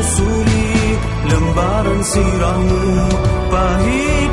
Susuli lembaran sirahmu pahit